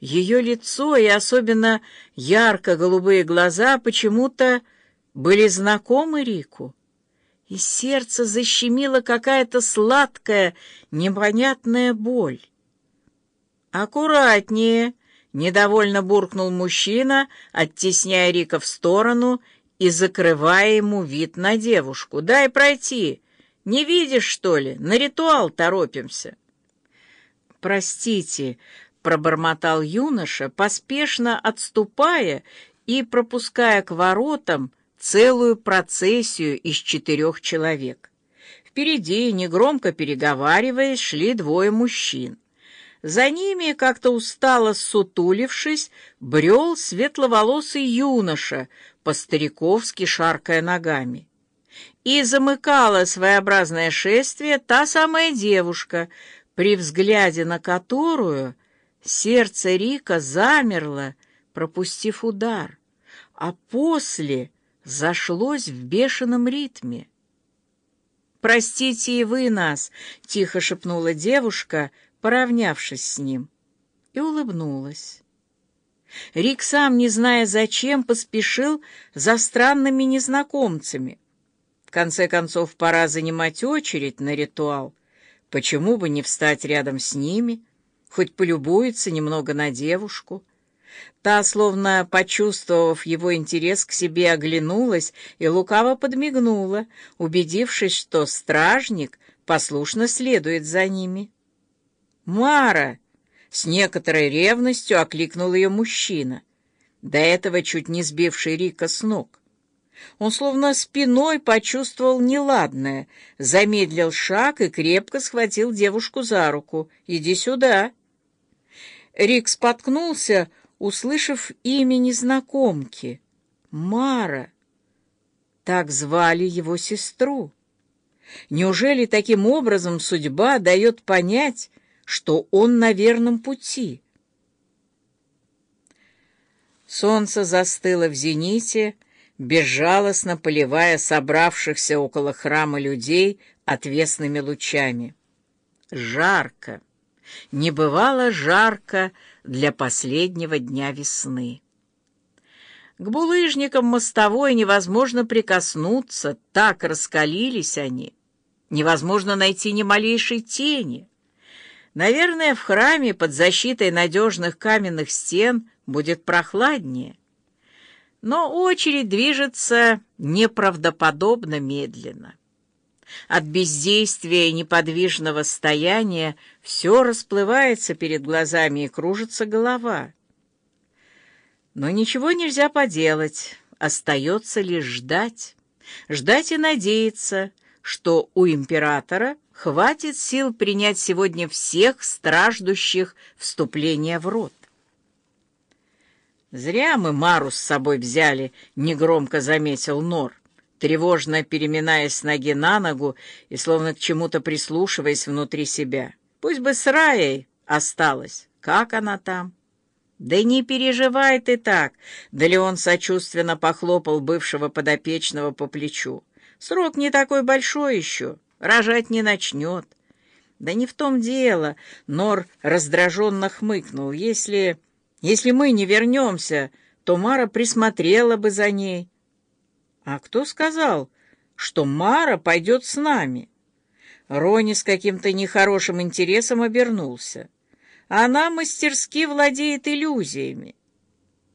Ее лицо и особенно ярко-голубые глаза почему-то были знакомы Рику, и сердце защемило какая-то сладкая, непонятная боль. «Аккуратнее!» — недовольно буркнул мужчина, оттесняя Рика в сторону и закрывая ему вид на девушку. «Дай пройти! Не видишь, что ли? На ритуал торопимся!» «Простите!» — пробормотал юноша, поспешно отступая и пропуская к воротам целую процессию из четырех человек. Впереди, негромко переговариваясь, шли двое мужчин. За ними, как-то устало сутулившись, брел светловолосый юноша, по-стариковски шаркая ногами. И замыкала своеобразное шествие та самая девушка, при взгляде на которую сердце Рика замерло, пропустив удар, а после зашлось в бешеном ритме. «Простите и вы нас!» — тихо шепнула девушка, поравнявшись с ним, и улыбнулась. Рик, сам не зная зачем, поспешил за странными незнакомцами. В конце концов, пора занимать очередь на ритуал. Почему бы не встать рядом с ними, хоть полюбуется немного на девушку — Та, словно почувствовав его интерес к себе, оглянулась и лукаво подмигнула, убедившись, что стражник послушно следует за ними. «Мара!» — с некоторой ревностью окликнул ее мужчина, до этого чуть не сбивший Рика с ног. Он словно спиной почувствовал неладное, замедлил шаг и крепко схватил девушку за руку. «Иди сюда!» Рик споткнулся, услышав имя незнакомки — Мара. Так звали его сестру. Неужели таким образом судьба дает понять, что он на верном пути? Солнце застыло в зените, безжалостно поливая собравшихся около храма людей отвесными лучами. Жарко, не бывало жарко для последнего дня весны. К булыжникам мостовой невозможно прикоснуться, так раскалились они. Невозможно найти ни малейшей тени. Наверное, в храме под защитой надежных каменных стен будет прохладнее. Но очередь движется неправдоподобно медленно. От бездействия и неподвижного стояния все расплывается перед глазами и кружится голова. Но ничего нельзя поделать, остается лишь ждать. Ждать и надеяться, что у императора хватит сил принять сегодня всех страждущих вступления в рот. «Зря мы Мару с собой взяли», — негромко заметил Нор тревожно переминаясь с ноги на ногу и словно к чему-то прислушиваясь внутри себя. Пусть бы с Раей осталась. Как она там? «Да не переживай ты так!» Да Леон сочувственно похлопал бывшего подопечного по плечу. «Срок не такой большой еще, рожать не начнет». «Да не в том дело!» Нор раздраженно хмыкнул. «Если... если мы не вернемся, то Мара присмотрела бы за ней». «А кто сказал, что Мара пойдет с нами?» Рони с каким-то нехорошим интересом обернулся. «Она мастерски владеет иллюзиями.